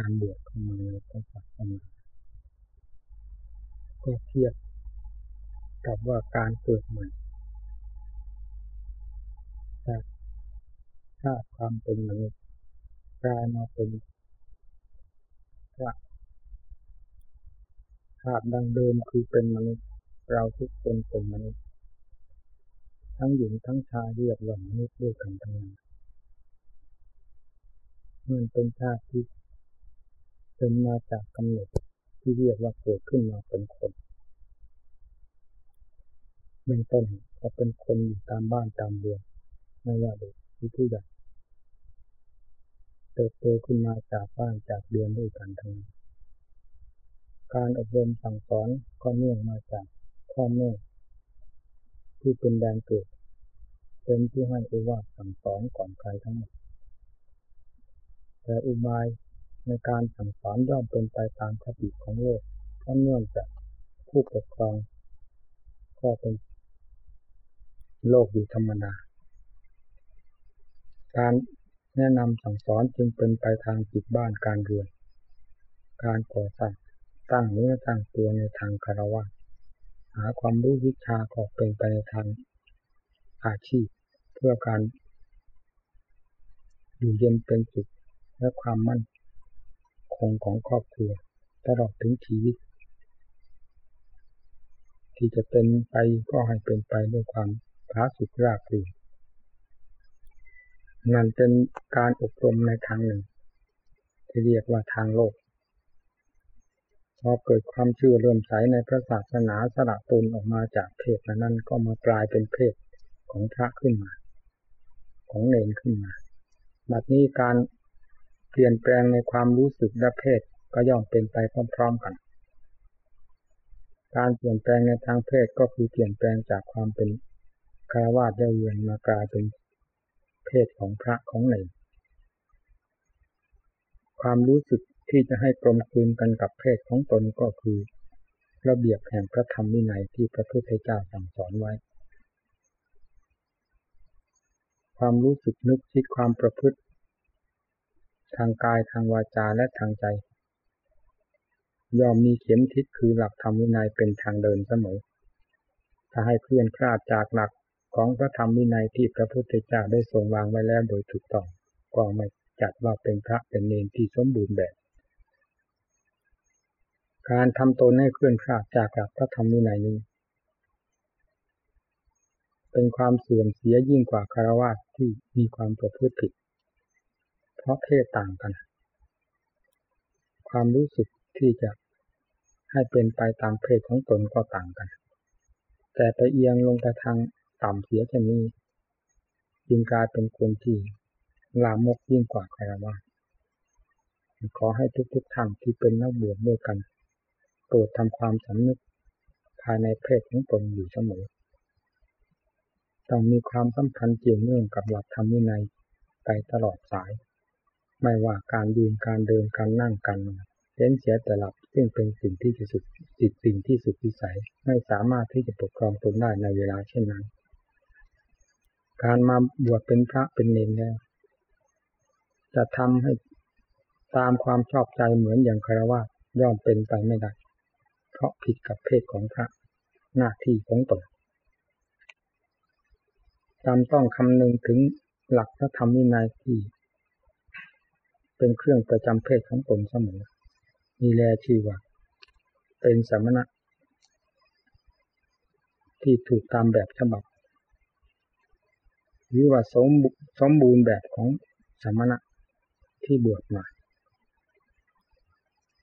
การบวชเข้ามาในพระศาสนาก็เทียบกับว่าการเกิดใหม่จากชาติความเป็นมนุษย์กลายมาเป็นพระชาติดังเดิมคือเป็นมนุษย์ เราทุกคนเป็นมนุษย์ ทั้งหญิงทั้งชายเรียกว่ามนุษย์ด้วยกันทั้งนั้นมันเป็นชาติที่ เป็นมาจากกำเนิดที่เรียกว่าเกิดขึ้นมาเป็นคนเบื้องต้นก็เป็นคนอยู่ตามบ้านตามเรือนไม่ว่าเด็กหรือผู้ใหญ่เติบโตขึ้นมาจากบ้านจากเรือนด้วยกันทั้งนั้นการอบรมสั่งสอนก็เนื่องมาจากพ่อแม่ที่เป็นแดนเกิด เป็นที่ให้อุวาสั่งสอนก่อนใครทั้งหมดแต่อุบาย ในการสั่งสอนย่อมเป็นไปตามคติของโลกเพราะเนื่องจากผู้ปกครอง ก็เป็นโลกอยู่ธรรมดา การแนะนำสั่งสอนจึงเป็นไปทางจิตบ้านการเรือน การก่อสร้างตั้งเนื้อตั้งตัวในทางคารวะหาความรู้วิชาก็เป็นไปในทางอาชีพ เพื่อการอยู่เย็นเป็นสุขและความมั่น คงของครอบครัวตลอดถึงชีวิต ที่จะเป็นไปก็ให้เป็นไปด้วยความผาสุกรากรื่นนั่นเป็นการอบรมในทางหนึ่ง ที่เรียกว่าทางโลกพอเกิดความเชื่อเริ่มใสในพระศาสนาสละตนออกมาจากเพศนั้นก็มากลายเป็นเพศของพระขึ้นมา ของเนนขึ้นมา บัดนี้การ เปลี่ยนแปลงในความรู้สึกและเพศก็ย่อมเป็นไปพร้อมๆกัน การเปลี่ยนแปลงในทางเพศก็คือเปลี่ยนแปลงจากความเป็นคารวะได้เวียนมากลายเป็นเพศของพระของเนรความรู้สึกที่จะให้กลมกลืนกันกับเพศของตนก็คือ ระเบียบแห่งพระธรรมวินัยที่พระพุทธเจ้าสั่งสอนไว้ ความรู้สึกนึกคิดความประพฤติ ทางกายทางวาจาและทางใจยอมมีเข็มทิศคือหลักธรรมวินัยเป็นทางเดินเสมอ ถ้าให้เคลื่อนคลาดจากหลักของพระธรรมวินัยที่พระพุทธเจ้าได้ทรงวางไว้แล้วโดยถูกต้องก็ไม่จัดว่าเป็นพระเป็นเนรที่สมบูรณ์แบบ การทำตนให้เคลื่อนคลาดจากหลักพระธรรมวินัยนี้ เป็นความเสื่อมเสียยิ่งกว่าคารวะที่มีความประพฤติผิด เพราะเพศต่างกัน ความรู้สึกที่จะให้เป็นไปตามเพศของตนก็ต่างกัน แต่ไปเอียงลงไปทางต่ำเสียแค่นี้จึงกลายเป็นคนที่ลามกยิ่งกว่าใครว่าขอให้ทุกๆท่านที่เป็นนักบวชด้วยกันโปรดทำความสำนึกภายในเพศของตนอยู่เสมอ ต้องมีความสัมพันธ์เกี่ยวเนื่องกับหลักธรรมวินัยไปตลอดสาย ไม่ว่าการยืนการเดินการนั่งการนอนเล่นเสียแต่หลับซึ่งเป็นสิ่งที่จะสุดจิตสิ่งที่สุดวิสัยไม่สามารถที่จะปกครองตนได้ในเวลาเช่นนั้น การมาบวชเป็นพระเป็นเนรแล้วจะทำให้ตามความชอบใจเหมือนอย่างคารวะย่อมเป็นไปไม่ได้ เพราะผิดกับเพศของพระหน้าที่ของตนจำต้องคำนึงถึงหลักพระธรรมวินัยที่ เป็นเครื่องประจำเพศของตนเสมอมีแลชื่อว่าเป็นสมณะ ที่ถูกตามแบบฉบับหรือว่าสมสมบูรณ์แบบของสมณะที่บวชมา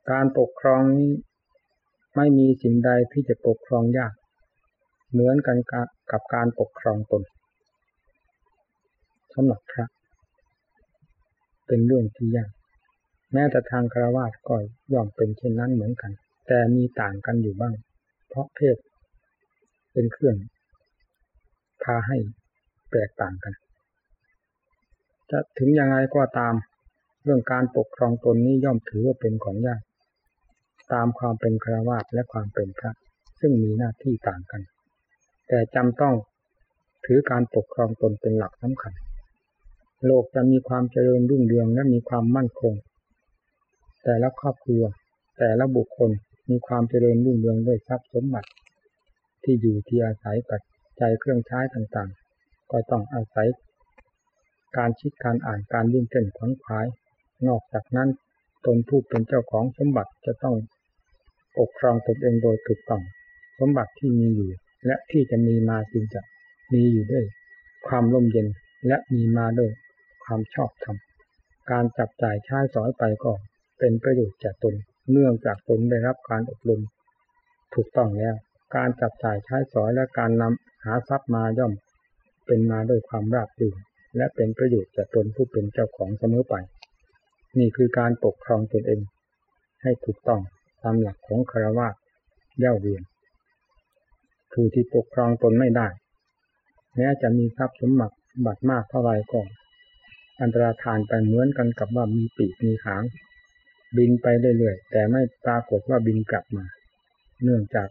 การปกครองนี้ไม่มีสิ่งใดที่จะปกครองยาก เหมือนกันกับการปกครองตนสำหรับพระ เป็นเรื่องที่ยาก แม้แต่ทางคารวะก็ย่อมเป็นเช่นนั้นเหมือนกัน แต่มีต่างกันอยู่บ้าง เพราะเพศเป็นเครื่องพาให้แตกต่างกัน จะถึงยังไงก็ตาม เรื่องการปกครองตนนี้ย่อมถือว่าเป็นของยาก ตามความเป็นคารวะและความเป็นพระ ซึ่งมีหน้าที่ต่างกัน แต่จำต้องถือการปกครองตนเป็นหลักสำคัญ โลกจะมีความเจริญรุ่งเรืองและมีความมั่นคง แต่ละครอบครัว แต่ละบุคคลมีความเจริญรุ่งเรืองด้วยทรัพย์สมบัติ ที่อยู่ที่อาศัยปัจจัยเครื่องใช้ต่างๆ ก็ต้องอาศัย การคิดการอ่านการยิ่งเต้นขวัญขวาย นอกจากนั้นตนผู้เป็นเจ้าของสมบัติจะต้องปกครองตนเองโดยถูกต้องสมบัติที่มีอยู่ และที่จะมีมาจึงจะมีอยู่ด้วย ความร่มเย็นและมีมาด้วย ความชอบธรรมการจับจ่ายใช้สอยไปก็เป็นประโยชน์แก่ตนเนื่องจากตนได้รับการอบรม ถูกต้องแล้ว การจับจ่ายใช้สอยและการนำหาทรัพย์มาย่อม เป็นมาด้วยความราบรื่นและเป็นประโยชน์แก่ตนผู้เป็นเจ้าของเสมอไป นี่คือการปกครองตนเอง ให้ถูกต้องตามหลักของคารวะเย่าเวียนผู้ที่ปกครองตนไม่ได้แม้จะมีทรัพย์สมบัติบัตรมากเท่าไรก็ อันตรธานไปเหมือนกันกับว่ามีปีกมีหาง บินไปเรื่อยๆแต่ไม่ปรากฏว่าบินกลับมา เนื่องจาก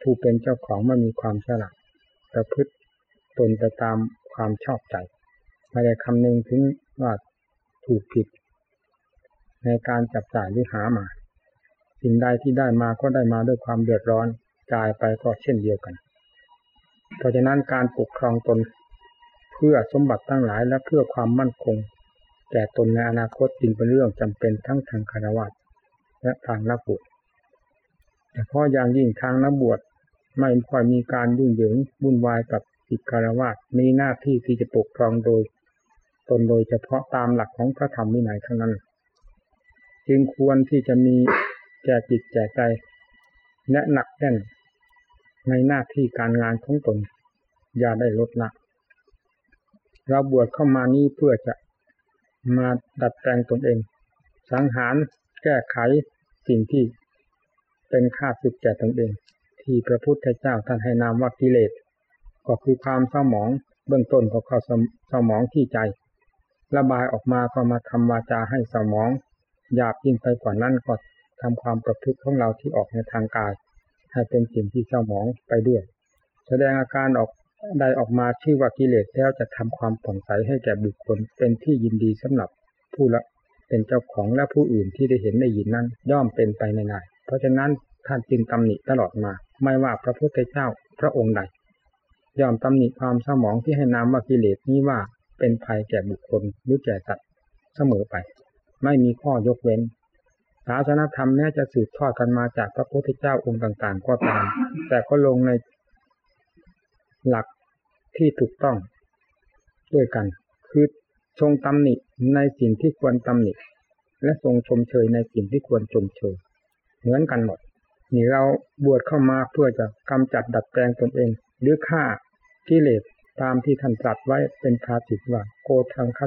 ผู้เป็นเจ้าของไม่มีความฉลาดประพฤติตนไปตามความชอบใจไม่ได้คำนึงถึงว่าถูกผิด ในการจับจ่ายหรือหามา สิ่งใดที่ได้มาก็ได้มาด้วยความเดือดร้อนจ่ายไปก็เช่นเดียวกัน เพราะฉะนั้นการปกครองตน เพื่อสมบัติทั้งหลายและเพื่อความมั่นคงแก่ตนในอนาคตจึงเป็นเรื่องจำเป็นทั้งทางคารวะและทางนักบวชแต่เพราะอย่างยิ่งทางนักบวชไม่ค่อยมีการยุ่งเหยิงวุ่นวายกับอิคารวะมีหน้าที่ที่จะปกครองโดย ตนโดยเฉพาะตามหลักของพระธรรมวินัยทั้งนั้น จึงควรที่จะมีแก่จิตแก่ใจ และหนักแน่นในหน้าที่การงานของตน อย่าได้ลดละ เราบวชเข้ามานี้เพื่อจะมาดัดแปลงตนเอง สังหารแก้ไขสิ่งที่เป็นค่าสึกแก่ตนเอง ที่พระพุทธเจ้าท่านให้นามว่ากิเลส ก็คือความเศร้าหมองเบื้องต้นก็เข้าเศร้าหมองที่ใจ ระบายออกมาก็มาทำวาจาให้เศร้าหมองหยาบยิ่งไปกว่านั้นก็ทำความประพฤติของเราที่ออกในทางกาย ให้เป็นสิ่งที่เศร้าหมองไปด้วย แสดงอาการออก ใดออกมาชื่อว่ากิเลสแล้วจะทำความผ่องใสให้แก่บุคคลเป็นที่ยินดีสำหรับผู้ละเป็นเจ้าของและผู้อื่นที่ได้เห็นได้ยินนั้น ย่อมเป็นไปไม่ได้เพราะฉะนั้นท่านจึงตำหนิตลอดมา ไม่ว่าพระพุทธเจ้าพระองค์ใดย่อมตำหนิความสมองที่ให้นามว่ากิเลสนี้ว่าเป็นภัยแก่บุคคลหรือแก่สัตว์เสมอไป ไม่มีข้อยกเว้นศาสนธรรมแม้จะสืบทอดกันมาจากพระพุทธเจ้าองค์ต่าง ๆ ก็ตาม แต่ก็ลงใน หลักที่ถูกต้องด้วยกัน คือทรงตำหนิในสิ่งที่ควรตำหนิและทรงชมเชยในสิ่งที่ควรชมเชยเหมือนกันหมดนี่เราบวชเข้ามาเพื่อจะกำจัดดัดแปลงตนเอง หรือฆ่ากิเลสตามที่ท่านตรัสไว้เป็นภาสิตว่าโกทังคั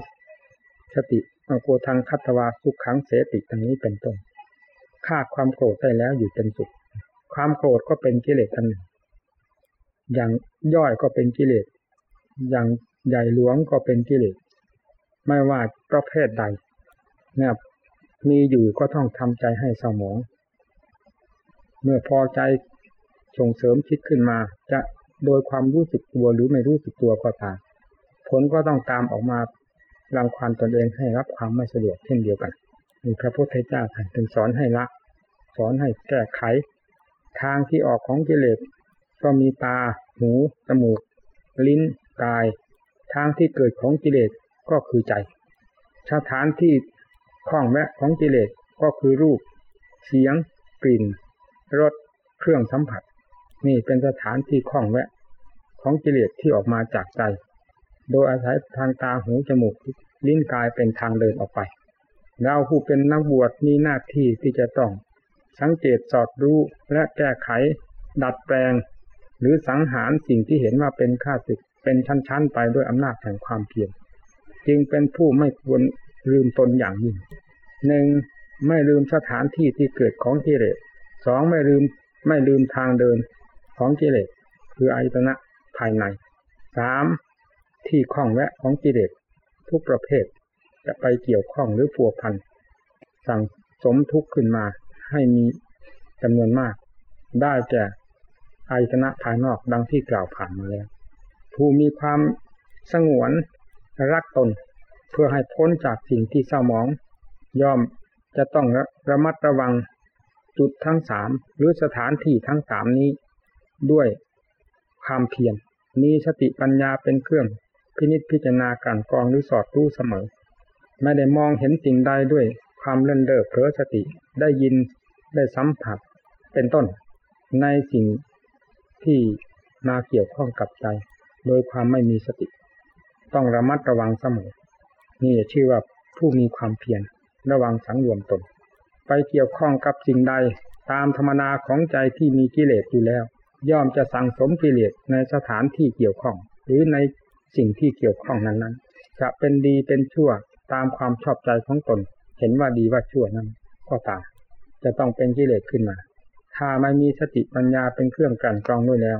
สติโกทังคัตวาสุขขังเสติตรงนี้เป็นต้นฆ่าความโกรธได้แล้วอยู่เป็นสุข ความโกรธก็เป็นกิเลสอันหนึ่ง อย่างย่อยก็เป็นกิเลส อย่างใหญ่หลวงก็เป็นกิเลส ไม่ว่าประเภทใดเนี่ยมีอยู่ก็ต้องทำใจให้สมอง เมื่อพอใจส่งเสริมคิดขึ้นมา จะโดยความรู้สึกตัวหรือไม่รู้สึกตัวก็ตามผลก็ต้องตามออกมารังควานตนเองให้รับความไม่สะดวกเช่นเดียวกันนี่พระพุทธเจ้าท่านถึงสอนให้ละ สอนให้แก้ไข ทางที่ออกของกิเลสก็มีตา หู จมูก ลิ้น กาย ทางที่เกิดของกิเลสก็คือใจ สถานที่คล้องแวะของกิเลสก็คือรูป เสียง กลิ่น รส เครื่องสัมผัส นี่เป็นสถานที่คล้องแวะ ของกิเลสที่ออกมาจากใจ โดยอาศัยทางตา หู จมูก ลิ้น กายเป็นทางเดินออกไป เราผู้เป็นนักบวชมีหน้าที่ที่จะต้องสังเกตสอดรู้และแก้ไข ดัดแปลง หรือสังหารสิ่งที่เห็นว่าเป็นข้าศึกเป็นชั้นๆ ไปด้วยอำนาจแห่งความเพียรจึงเป็นผู้ไม่ควรลืมตนอย่างยิ่งหนึ่งไม่ลืมสถานที่ที่เกิดของกิเลสสองไม่ลืมไม่ลืมทางเดินของกิเลสคืออายตนะภายในสามที่ข้องแวะของกิเลสทุกประเภท จะไปเกี่ยวข้องหรือผัวพันสั่งสมทุกข์ขึ้นมาให้มีจำนวนมาก ได้แก่ อายตนะภายนอกดังที่กล่าวผ่านมาแล้ว ผู้มีความสงวนรักตน เพื่อให้พ้นจากสิ่งที่เศร้าหมอง ย่อมจะต้องระมัดระวังจุดทั้งสามหรือสถานที่ทั้งสามนี้ ด้วยความเพียรมีสติปัญญาเป็นเครื่องพินิจพิจารณาการกองหรือสอดรู้เสมอ ไม่ได้มองเห็นสิ่งใดด้วยความเล่นเล่อเผลอสติได้ยินได้สัมผัสเป็นต้น ในสิ่ง ที่มาเกี่ยวข้องกับใจ โดยความไม่มีสติ ต้องระมัดระวังเสมอ นี่ชื่อว่าผู้มีความเพียรระวังสังรวมตน ไปเกี่ยวข้องกับสิ่งใดตามธรรมนาของใจที่มีกิเลสอยู่แล้ว ย่อมจะสั่งสมกิเลสในสถานที่เกี่ยวข้อง หรือในสิ่งที่เกี่ยวข้องนั้นๆ จะเป็นดีเป็นชั่วตามความชอบใจของตน เห็นว่าดีว่าชั่วนั้นก็ตามจะต้องเป็นกิเลสขึ้นมา ถ้าไม่มีสติปัญญาเป็นเครื่องกันกรองด้วยแล้ว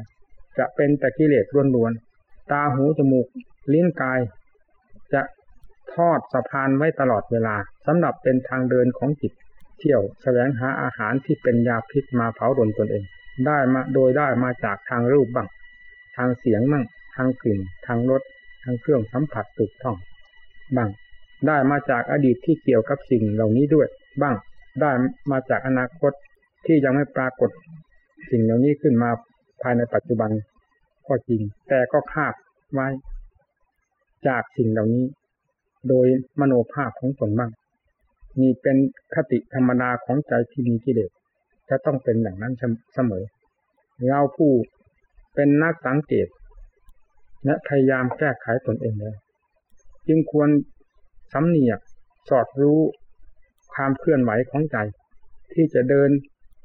จะเป็นแต่กิเลสล้วนๆตาหูจมูกลิ้นกาย จะทอดสะพานไว้ตลอดเวลาสำหรับเป็นทางเดินของจิต เที่ยวแสวงหาอาหารที่เป็นยาพิษมาเผารนตนเอง ได้มาโดยได้มาจากทางรูปบ้างทางเสียงบ้างทางกลิ่น ทางรสทางเครื่องสัมผัสตุกท่องบ้างได้มาจากอดีตที่เกี่ยวกับสิ่งเหล่านี้ด้วย บ้างได้มาจากอนาคต ที่ยังไม่ปรากฏสิ่งเหล่านี้ขึ้นมาภายในปัจจุบันก็จริง แต่ก็คาดไว้ จากสิ่งเหล่านี้ โดยมโนภาพของตนบ้างนี่เป็นคติธรรมดาของใจที่มีกิเลสจะต้องเป็นอย่างนั้นเสมอ เราผู้เป็นนักสังเกต และพยายามแก้ไขตนเองแล้วจึงควรสำเนียกสอดรู้ความเคลื่อนไหวของใจ ที่จะเดิน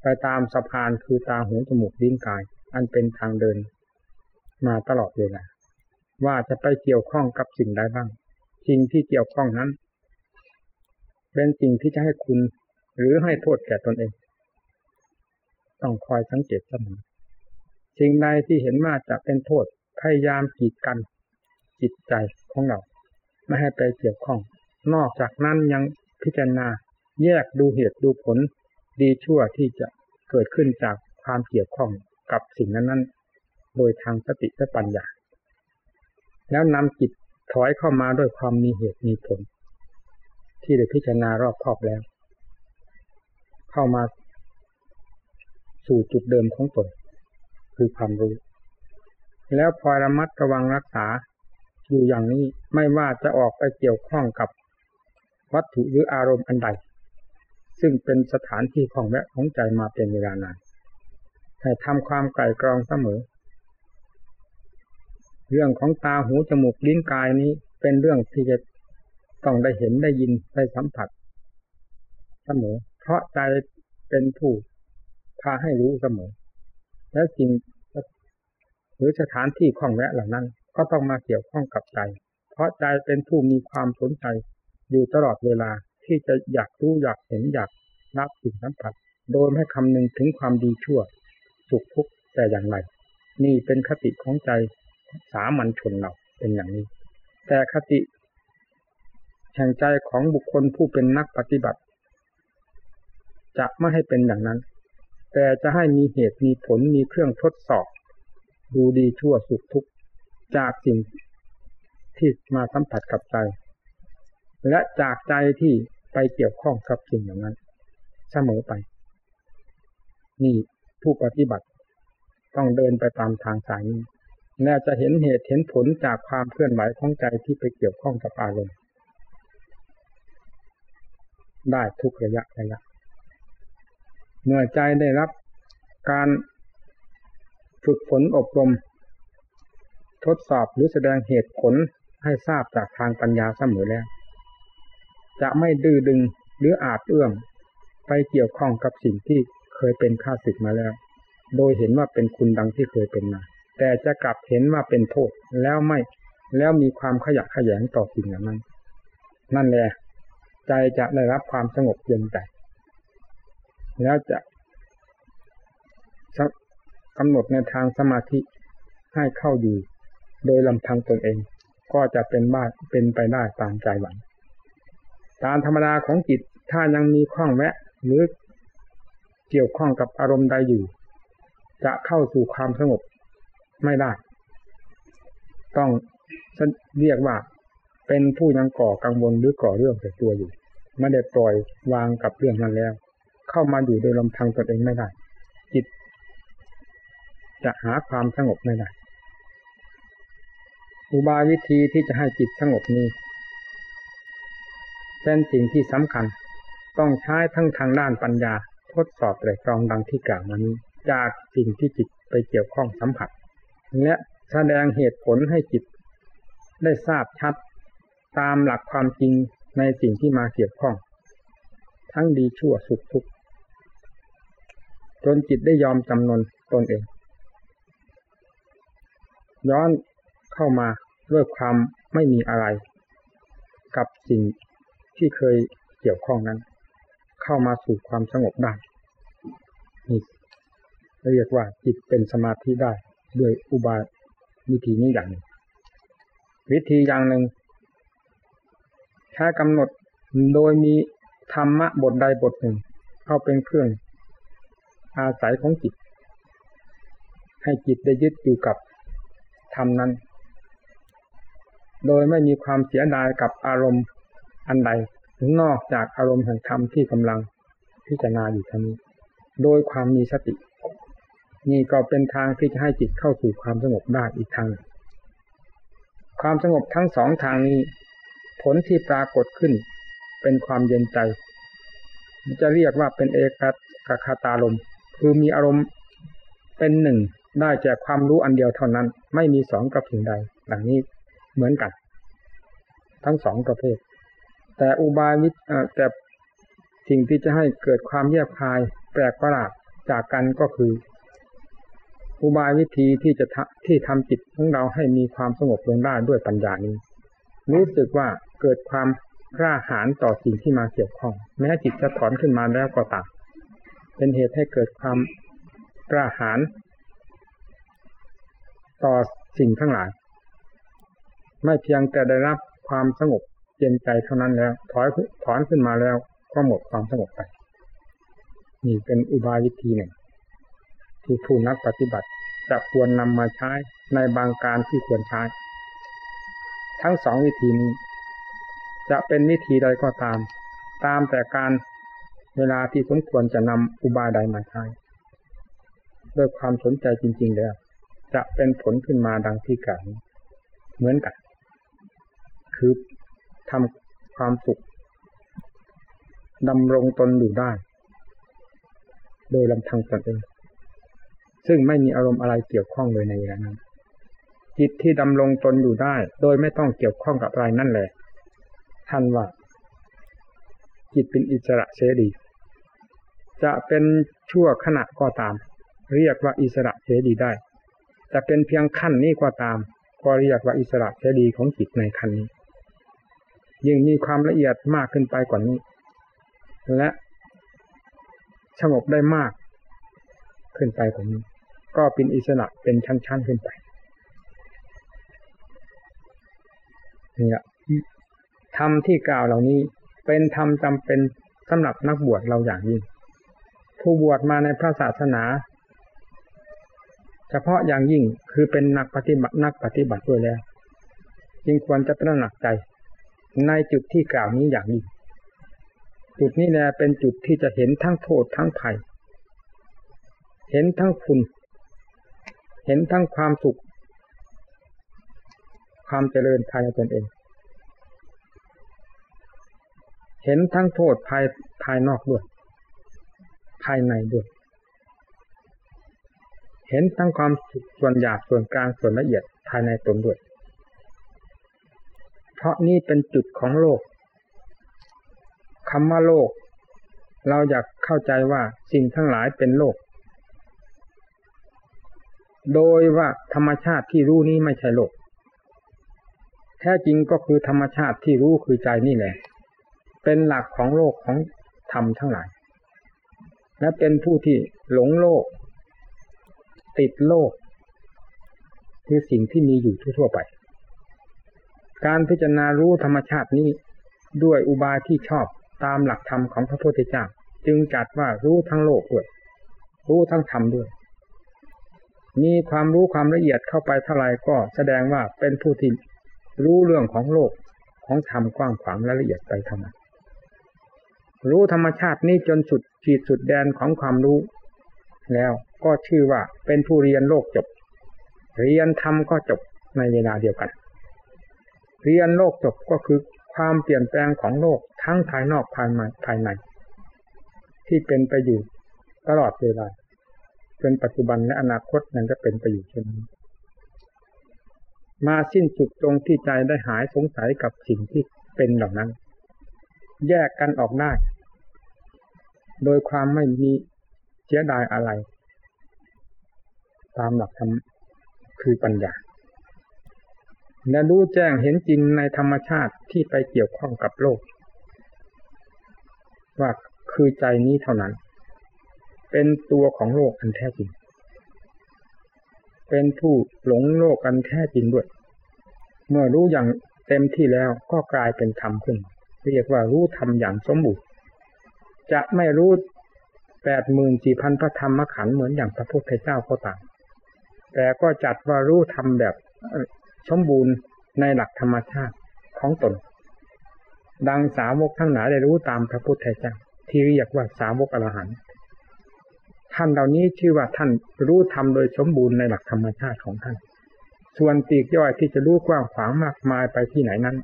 ไปตามสะพานคือตาหูจมูกลิ้นกาย อันเป็นทางเดิน มาตลอดเวลาว่าจะไปเกี่ยวข้องกับสิ่งใดบ้าง สิ่งที่เกี่ยวข้องนั้น เป็นสิ่งที่จะให้คุณหรือให้โทษแก่ตนเอง ต้องคอยสังเกตเสมอสิ่งใดที่เห็นว่าจะเป็นโทษพยายามกีดกันจิตใจของเรา ไม่ให้ไปเกี่ยวข้อง นอกจากนั้นยังพิจารณาแยกดูเหตุดูผล ดีชั่วที่จะเกิดขึ้นจากความเกี่ยวข้องกับสิ่งนั้นๆ โดยทางสติและปัญญา แล้วนำจิตถอยเข้ามาด้วยความมีเหตุมีผล ที่ได้พิจารณารอบครอบแล้ว เข้ามาสู่จุดเดิมของตน คือความรู้ แล้วพอระมัดระวังรักษาอยู่อย่างนี้ไม่ว่าจะออกไปเกี่ยวข้องกับวัตถุหรืออารมณ์อันใด ซึ่งเป็นสถานที่ของแวะของใจมาเป็นเวลานานให้ทำความไกลกรองเสมอ เรื่องของตาหูจมูกลิ้นกายนี้เป็นเรื่องที่จะต้องได้เห็นได้ยินได้สัมผัส เสมอ เพราะใจเป็นผู้พาให้รู้เสมอ และสิ่งหรือสถานที่ของแวะเหล่านั้น ก็ต้องมาเกี่ยวข้องกับใจ เพราะใจเป็นผู้มีความสนใจอยู่ตลอดเวลา ที่จะอยากรู้อยากเห็นอยากรับสิ่งสัมผัสโดยไม่คำนึงถึงความดีชั่ว สุขทุกข์แต่อย่างไร นี่เป็นคติของใจสามัญชนเราเป็นอย่างนี้ แต่คติ แห่งใจของบุคคลผู้เป็นนักปฏิบัติ จะไม่ให้เป็นอย่างนั้น แต่จะให้มีเหตุมีผลมีเครื่องทดสอบ ดูดีชั่วสุขทุกข์จากสิ่งที่มาสัมผัสกับใจ และจากใจที่ ไปเกี่ยวข้องกับสิ่งอย่างนั้นเสมอไป นี่ผู้ปฏิบัติ ต้องเดินไปตามทางสายนี้และจะเห็นเหตุเห็นผลจากความเคลื่อนไหวของใจที่ไปเกี่ยวข้องกับอารมณ์ได้ทุกระยะระยะเมื่อใจได้รับการฝึกฝนอบรม ทดสอบหรือแสดงเหตุผลให้ทราบจากทางปัญญาเสมอแล้ว จะไม่ดื้อดึงหรืออาจเอื้อมไปเกี่ยวข้องกับสิ่งที่เคยเป็นข้าศึกมาแล้ว โดยเห็นว่าเป็นคุณดังที่เคยเป็นมา แต่จะกลับเห็นว่าเป็นโทษแล้วไม่ แล้วมีความขยะขยงต่อสิ่งนั้น นั่นแหละใจจะได้รับความสงบเย็นใจ แล้วจะกำหนดในทางสมาธิให้เข้าอยู่ โดยลำพังตนเอง ก็จะเป็นบ้าเป็นไปได้ตามใจหวัง ตามธรรมดาของจิตถ้ายังมีข้องแวะหรือเกี่ยวข้องกับอารมณ์ใดอยู่ จะเข้าสู่ความสงบไม่ได้ ต้องเรียกว่าเป็นผู้ยังก่อกังวลหรือก่อเรื่องแต่ตัวอยู่ ไม่ได้ปล่อยวางกับเรื่องนั้นแล้ว เข้ามาอยู่โดยลำพังตนเองไม่ได้ จิต จะหาความสงบไม่ได้ อุบายวิธีที่จะให้จิตสงบนี้ เป็นสิ่งที่สำคัญ ต้องใช้ทั้งทางด้านปัญญา ทดสอบแต่กรองดังที่กล่าวมานี้ จากสิ่งที่จิตไปเกี่ยวข้องสัมผัส และแสดงเหตุผลให้จิต ได้ทราบชัด ตามหลักความจริงในสิ่งที่มาเกี่ยวข้อง ทั้งดีชั่วสุขทุกข์จนจิตได้ยอมจำนนตนเอง ย้อนเข้ามาด้วยความไม่มีอะไร กับสิ่ง ที่เคยเกี่ยวข้องนั้น เข้ามาสู่ความสงบได้นี่เรียกว่าจิตเป็นสมาธิได้ด้วยอุบายวิธีนี้อย่างหนึ่งวิธีอย่างหนึ่งใช้กำหนดโดยมีธรรมะบทใดบทหนึ่ง เข้าเป็นเครื่อง อาศัยของจิต ให้จิตได้ยึดอยู่กับธรรมนั้น โดยไม่มีความเสียดายกับอารมณ์ อันใดนอกจากอารมณ์แห่งธรรมที่กำลังพิจารณาอยู่ทั้งนี้ โดยความมีสติ นี่ก็เป็นทางที่จะให้จิตเข้าสู่ความสงบได้อีกทาง ความสงบทั้งสองทางนี้ ผลที่ปรากฏขึ้น เป็นความเย็นใจ จะเรียกว่าเป็นเอกกคาตารมคือมีอารมณ์เป็นหนึ่งได้จากความรู้อันเดียวเท่านั้น ไม่มีสองกับสิ่งใดดังนี้เหมือนกัน ทั้งสองประเภท แต่อุบายวิแต่สิ่งที่จะให้เกิดความแยบคายแปลกประหลาดจากกันก็คือ อุบายวิธีที่จะที่ทำจิตของเราให้มีความสงบลงได้ด้วยปัญญานี้ รู้สึกว่าเกิดความกล้าหาญต่อสิ่งที่มาเกี่ยวข้อง แม้จิตจะถอนขึ้นมาแล้วก็ตามเป็นเหตุให้เกิดความกล้าหาญต่อสิ่งทั้งหลาย ไม่เพียงแต่ได้รับความสงบ เย็นใจเท่านั้นแล้ว ถอยถอนขึ้นมาแล้วก็หมดความสงบไป นี่เป็นอุบายวิธีหนึ่ง ที่ผู้นักปฏิบัติจะควรนำมาใช้ในบางการที่ควรใช้ ทั้งสองวิธีนี้ จะเป็นวิธีใดก็ตาม ตามแต่การเวลาที่สมควรจะนำอุบายใดมาใช้ด้วยความสนใจจริง ๆ แล้ว จะเป็นผลขึ้นมาดังที่กล่าวเหมือนกัน คือ ทำความสุขดำรงตนอยู่ได้ โดยลำพังตนเองซึ่งไม่มีอารมณ์อะไรเกี่ยวข้องเลยในเวลานั้น จิตที่ดำรงตนอยู่ได้ โดยไม่ต้องเกี่ยวข้องกับอะไรนั่นแหละท่านว่า จิตเป็นอิสระเสรี จะเป็นชั่วขณะก็ตาม เรียกว่าอิสระเสรีได้ จะเป็นเพียงขั้นนี้ก็ตาม ก็เรียกว่าอิสระเสรีของจิตในขั้นนี้ ยิ่งมีความละเอียดมากขึ้นไปกว่านี้ และสงบได้มากขึ้นไปกว่านี้ ก็เป็นอิสระเป็นชั้นๆขึ้นไปนี่ธรรมที่กล่าวเหล่านี้เป็นธรรมจำเป็นสำหรับนักบวชเราอย่างยิ่ง ผู้บวชมาในพระศาสนา เฉพาะอย่างยิ่งคือเป็นนักปฏิบัตินักปฏิบัติด้วยแล้ว จึงควรจะตระหนักใจ ในจุดที่กล่าวนี้อย่างนี้จุดนี้แหละเป็นจุดที่จะเห็นทั้งโทษทั้งภัย เห็นทั้งคุณ เห็นทั้งความสุข ความเจริญภายในตนเอง เห็นทั้งโทษภายภายนอกด้วย ภายในด้วย เห็นทั้งความส่วนหยาบส่วนกลางส่วนละเอียดภายในตนด้วย เพราะนี่เป็นจุดของโลกคำว่าโลก เราอยากเข้าใจว่าสิ่งทั้งหลายเป็นโลก โดยว่าธรรมชาติที่รู้นี้ไม่ใช่โลก แท้จริงก็คือธรรมชาติที่รู้คือใจนี่แหละ เป็นหลักของโลกของธรรมทั้งหลาย และเป็นผู้ที่หลงโลก ติดโลก คือสิ่งที่มีอยู่ทั่วไป การพิจารณารู้ธรรมชาตินี้ ด้วยอุบายที่ชอบตามหลักธรรมของพระพุทธเจ้าจึงจัดว่ารู้ทั้งโลกด้วยรู้ทั้งธรรมด้วย มีความรู้ความละเอียดเข้าไปเท่าไรก็แสดงว่าเป็นผู้ที่รู้เรื่องของโลกของธรรมกว้างขวางและละเอียดไปทำไมรู้ธรรมชาตินี้จนสุดขีดสุดแดนของความรู้ แล้วก็ชื่อว่าเป็นผู้เรียนโลกจบ เรียนธรรมก็จบในเวลาเดียวกัน เรียนโลกจบก็คือความเปลี่ยนแปลงของโลกทั้งภายนอกภายในภายใน ที่เป็นไปอยู่ตลอดเวลาเป็นปัจจุบันและอนาคตนั้นจะเป็นไปอยู่เช่นนี้มาสิ้นสุดตรงที่ใจได้หายสงสัยกับสิ่งที่เป็นเหล่านั้น แยกกันออกได้ โดยความไม่มีเสียดายอะไร ตามหลักธรรมคือปัญญา และรู้แจ้งเห็นจริงในธรรมชาติที่ไปเกี่ยวข้องกับโลก ว่าคือใจนี้เท่านั้น เป็นตัวของโลกอันแท้จริง เป็นผู้หลงโลกกันแท้จริงด้วย เมื่อรู้อย่างเต็มที่แล้วก็กลายเป็นธรรมขึ้น เรียกว่ารู้ธรรมอย่างสมบูรณ์จะไม่รู้แปดหมื่นสี่พันพระธรรมขันธ์เหมือนอย่างพระพุทธเจ้าก็ตามแต่ก็จัดว่ารู้ธรรมแบบ สมบูรณ์ในหลักธรรมชาติของตน ดังสาวกทั้งหลายได้รู้ตามพระพุทธเจ้าที่เรียกว่าสาวกอรหันต์ท่านเหล่านี้ชื่อว่าท่านรู้ธรรมโดยสมบูรณ์ในหลักธรรมชาติของท่าน ส่วนปีกย่อยที่จะรู้กว้างขวางมากมายไปที่ไหนนั้น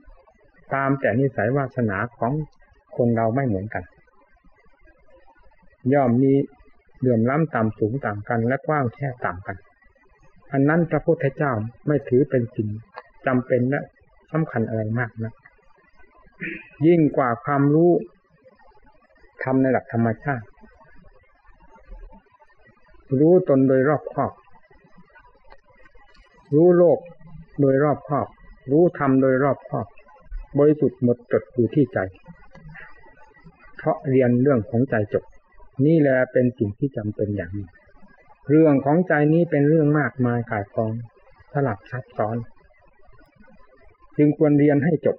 ตามแต่นิสัยวาสนาของคนเราไม่เหมือนกัน ย่อมมีเดือมล้ำต่ำสูงต่างกันและกว้างแค่ต่างกัน อันนั้นพระพุทธเจ้าไม่ถือเป็นสิ่งจำเป็นและสำคัญอะไรมากนะยิ่งกว่าความรู้ทำในหลักธรรมชาติ รู้ตนโดยรอบครอบ รู้โลกโดยรอบครอบ รู้ธรรมโดยรอบครอบ บริสุทธิ์หมดจดอยู่ที่ใจ เพราะเรียนเรื่องของใจจบ นี่แหละเป็นสิ่งที่จำเป็นอย่างนี้ เรื่องของใจนี้เป็นเรื่องมากมายกายกองสลับซับซ้อน จึงควรเรียนให้จบ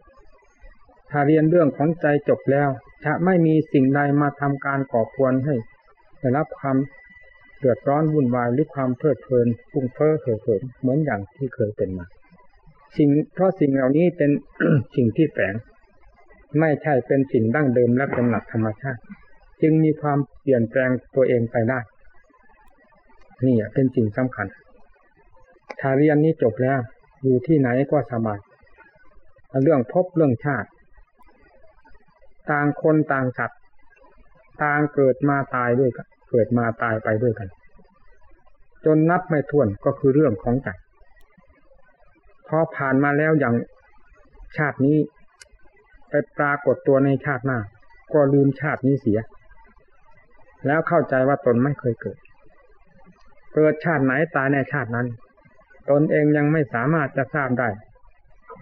ถ้าเรียนเรื่องของใจจบแล้ว จะไม่มีสิ่งใดมาทำการก่อควรให้ได้รับความเดือดร้อนวุ่นวายหรือความเพลิดเพลินฟุ้งเฟ้อเห่อเหิมเหมือนอย่างที่เคยเป็นมา สิ่งเพราะสิ่งเหล่านี้เป็นสิ่งที่แฝงไม่ใช่เป็นสิ่งดั้งเดิมและเป็นหลักธรรมชาติ จึงมีความเปลี่ยนแปลงตัวเองไปได้ นี่เป็นสิ่งสำคัญ ถ้าเรียนนี้จบแล้ว อยู่ที่ไหนก็สบายเรื่องพบเรื่องชาติ ต่างคนต่างสัตว์ต่างเกิดมาตายด้วยกัน เกิดมาตายไปด้วยกัน จนนับไม่ถ้วนก็คือเรื่องของใจพอผ่านมาแล้วอย่างชาตินี้ ไปปรากฏตัวในชาติหน้า ก็ลืมชาตินี้เสีย แล้วเข้าใจว่าตนไม่เคยเกิด เกิดชาติไหนตายในชาตินั้น ตนเองยังไม่สามารถจะทราบได้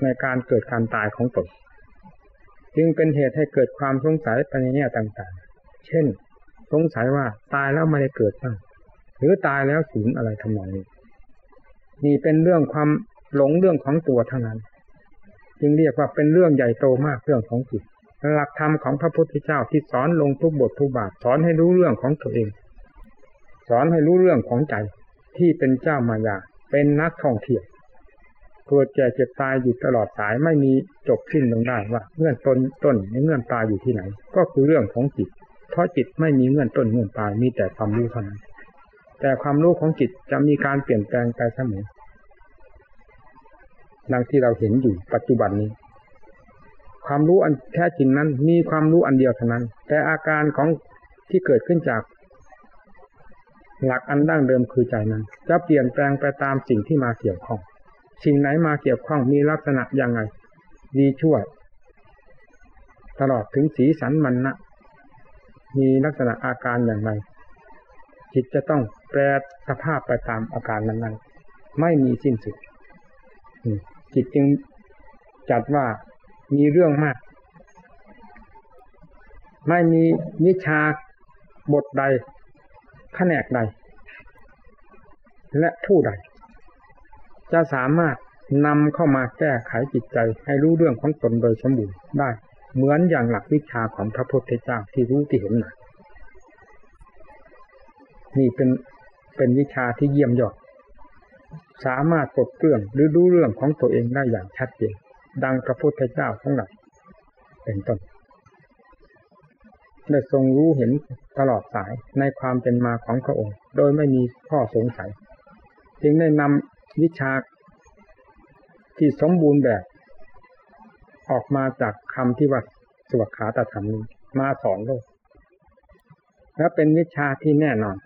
ในการเกิดการตายของตนจึงเป็นเหตุให้เกิดความสงสัยไปในแง่ต่างๆ เช่น สงสัยว่าตายแล้วไม่ได้เกิดบ้างหรือตายแล้วสูญอะไรทำนองนี้ นี่เป็นเรื่องความหลงเรื่องของตัวเท่านั้น จึงเรียกว่าเป็นเรื่องใหญ่โตมากเรื่องของจิตหลักธรรมของพระพุทธเจ้าที่สอนลงทุกบททุกบาทสอนให้รู้เรื่องของตัวเอง สอนให้รู้เรื่องของใจที่เป็นเจ้ามายา เป็นนักท่องเที่ยวเกิดแก่เจ็บตายอยู่ตลอดสายไม่มีจบสิ้นลงได้ว่าเงื่อนต้นต้นเงื่อนตายอยู่ที่ไหน ก็คือเรื่องของจิต เพราะจิตไม่มีเงื่อนต้นเงื่อนปลายมีแต่ความรู้เท่านั้นแต่ความรู้ของจิตจะมีการเปลี่ยนแปลงไปเสมอดังที่เราเห็นอยู่ปัจจุบันนี้ ความรู้อันแท้จริงนั้น มีความรู้อันเดียวเท่านั้น แต่อาการของที่เกิดขึ้นจาก หลักอันดั้งเดิมคือใจนั้น จะเปลี่ยนแปลงไปตามสิ่งที่มาเกี่ยวข้อง สิ่งไหนมาเกี่ยวข้องมีลักษณะอย่างไรดีชั่วตลอดถึงสีสันมันนะมีลักษณะอาการอย่างไรจิตจะต้องแปรสภาพไปตามอาการนั้นๆ ไม่มีสิ้นสุดจิตจึงจัดว่ามีเรื่องมาก ไม่มีวิชาบทใด แผนกใด และผู้ใด จะสามารถนำเข้ามาแก้ไขจิตใจให้รู้เรื่องของตนโดยสมบูรณ์ได้ เหมือนอย่างหลักวิชาของพระพุทธเจ้าที่รู้ที่เห็นนะนี่เป็นเป็นวิชาที่เยี่ยมยอด สามารถปลดเปลื้องหรือรู้เรื่องของตัวเองได้อย่างชัดเจนดังพระพุทธเจ้าของเราเป็นต้น ได้ทรงรู้เห็นตลอดสายในความเป็นมาของพระองค์ โดยไม่มีข้อสงสัย จึงได้นำวิชาที่สมบูรณ์แบบ ออกมาจากคำที่ว่าสวขาตธรรมนี้มาสอนโลก และเป็นวิชาที่แน่นอน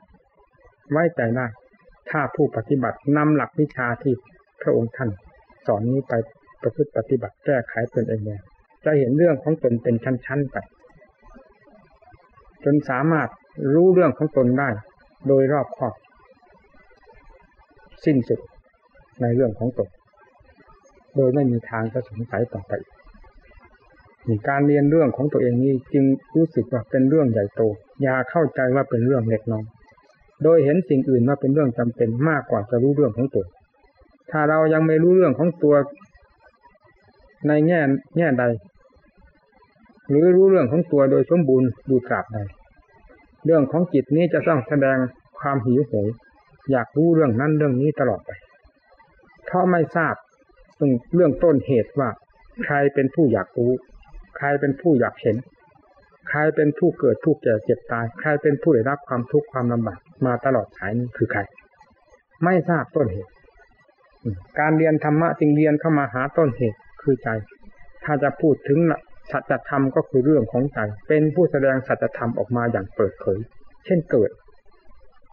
ไว้ใจได้ถ้าผู้ปฏิบัตินำหลักวิชาที่พระองค์ท่านสอนนี้ไปประพฤติปฏิบัติแก้ไขตนเองแล้วจะเห็นเรื่องของตนเป็นชั้นๆไป จนสามารถรู้เรื่องของตนได้ โดยรอบคอบ สิ้นสุดในเรื่องของตน โดยไม่มีทางจะสงสัยต่อไปการเรียนเรื่องของตัวเองนี้จึงรู้สึกว่าเป็นเรื่องใหญ่โต อย่าเข้าใจว่าเป็นเรื่องเล็กน้อยโดยเห็นสิ่งอื่นว่าเป็นเรื่องจำเป็นมากกว่าจะรู้เรื่องของตัว ถ้าเรายังไม่รู้เรื่องของตัว ในแง่แง่ใด หรือรู้เรื่องของตัวโดยสมบูรณ์อยู่ตราบใดเรื่องของจิตนี้จะต้องแสดงความหิวโหยอยากรู้เรื่องนั้นเรื่องนี้ตลอดไป เพราะไม่ทราบเรื่องต้นเหตุว่า ใครเป็นผู้อยากรู้ ใครเป็นผู้อยากเห็น ใครเป็นผู้เกิดผู้แก่เจ็บตาย ใครเป็นผู้ได้รับความทุกข์ความลำบากมาตลอดสายนี้คือใคร ไม่ทราบต้นเหตุ การเรียนธรรมะจึงเรียนเข้ามาหาต้นเหตุคือใจ ถ้าจะพูดถึง สัจธรรมก็คือเรื่องของใจเป็นผู้แสดงสัจธรรมออกมาอย่างเปิดเผย เช่นเกิด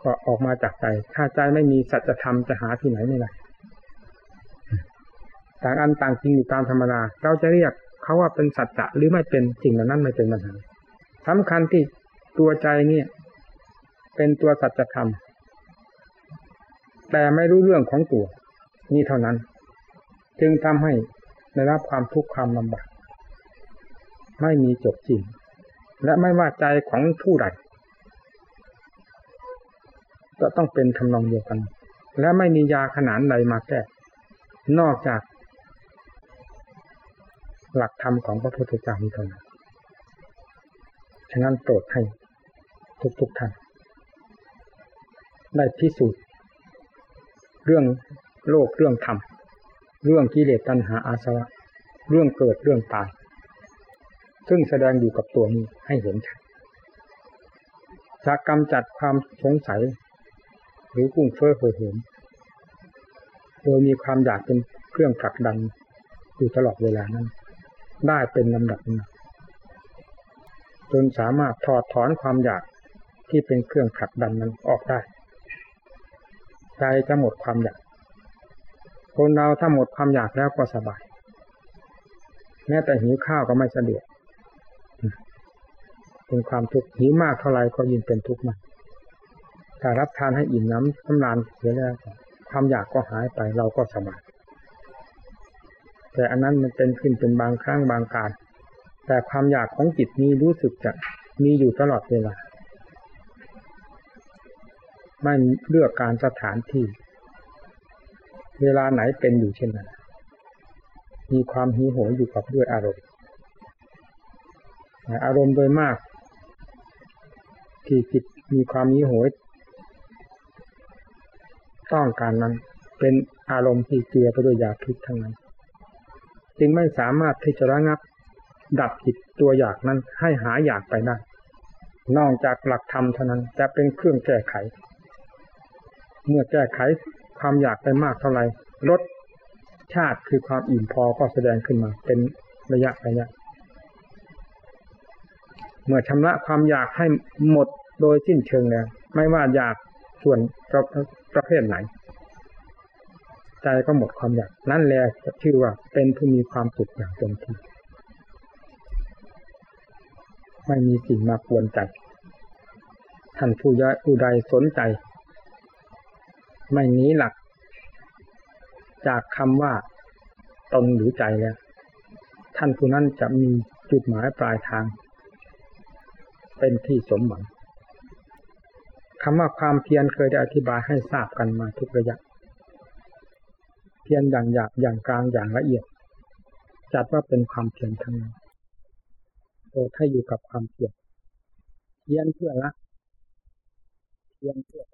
ก็ออกมาจากใจ ถ้าใจไม่มีสัจธรรมจะหาที่ไหนไม่ได้ต่างอันต่างจริงอยู่ตามธรรมดาเราจะเรียกเขาว่าเป็นสัจจะหรือไม่เป็นสิ่งนั้นไม่เป็นปัญหาสำคัญที่ตัวใจเนี่ย เป็นตัวสัจธรรม แต่ไม่รู้เรื่องของตัว นี่เท่านั้น จึงทำให้ได้รับความทุกข์ความลำบาก ไม่มีจบจริงและไม่ว่าใจของผู้ใดก็ต้องเป็นทำนองเดียวกัน และไม่มียาขนานใดมาแก้ นอกจาก หลักธรรมของพระพุทธเจ้าเท่านั้นฉะนั้นโปรดให้ทุกๆทท่านได้พิสูจน์เรื่องโลกเรื่องธรรม เรื่องกิเลสตัณหาอาสวะ เรื่องเกิดเรื่องตาย ซึ่งแสดงอยู่กับตัวนี้ให้เห็นชัดจะกำจัดความสงสัย หรือกุ้งเฟ้อเห่อเหิมโดยมีความอยากเป็นเครื่องผลักดันอยู่ตลอดเวลานั้น ได้เป็นลำดับนะจนสามารถถอดถอนความอยากที่เป็นเครื่องผลักดันนั้นออกได้ ใจจะหมดความอยาก คนเราถ้าหมดความอยากแล้วก็สบาย แม้แต่หิวข้าวก็ไม่สะดวก เป็นความทุกข์หิวมากเท่าไรก็ยิ่งเป็นทุกข์มากถ้ารับทานให้อิ่มน้ำน้ำนานเสียแล้วความอยากก็หายไปเราก็สบายแต่อันนั้นมันเป็นขึ้นเป็นบางครั้งบางการ แต่ความอยากของจิตนี้รู้สึกจะมีอยู่ตลอดเวลา ไม่เลือกการสถานที่ เวลาไหนเป็นอยู่เช่นนั้น มีความหิวโหยอยู่กับด้วยอารมณ์ อารมณ์โดยมาก ที่จิตมีความหิวโหยต้องการนั้น เป็นอารมณ์ที่เกลียไปด้วยยาพิษทั้งนั้น จึงไม่สามารถที่จะระงับ ดับจิตตัวอยากนั้นให้หาอยากไปได้นอกจากหลักธรรมเท่านั้นจะเป็นเครื่องแก้ไข เมื่อแก้ไขความอยากไปมากเท่าไหร่ลดชาติคือความอิ่มพอก็แสดงขึ้นมา เป็นระยะระยะ เมื่อชำระความอยากให้หมดโดยสิ้นเชิงแล้ว ไม่ว่าอยากส่วนประประเภทไหน ใจก็หมดความอยาก นั่นแหละชื่อว่าเป็นผู้มีความสุขอย่างเต็มที่ไม่มีสิ่งมากวนใจท่านผู้ยผู้ใดสนใจ ไม่หนีหลัก จากคำว่าตนหรือใจแล้วท่านผู้นั้นจะมีจุดหมายปลายทาง เป็นที่สมหวังคำว่าความเพียรเคยได้อธิบายให้ทราบกันมาทุกระยะ เพียรอย่างหยาบอย่างกลางอย่างละเอียด จัดว่าเป็นความเพียรทั้งนั้นโปรดให้อยู่กับความเพียรเพียรเพื่อละเพียรเพื่อ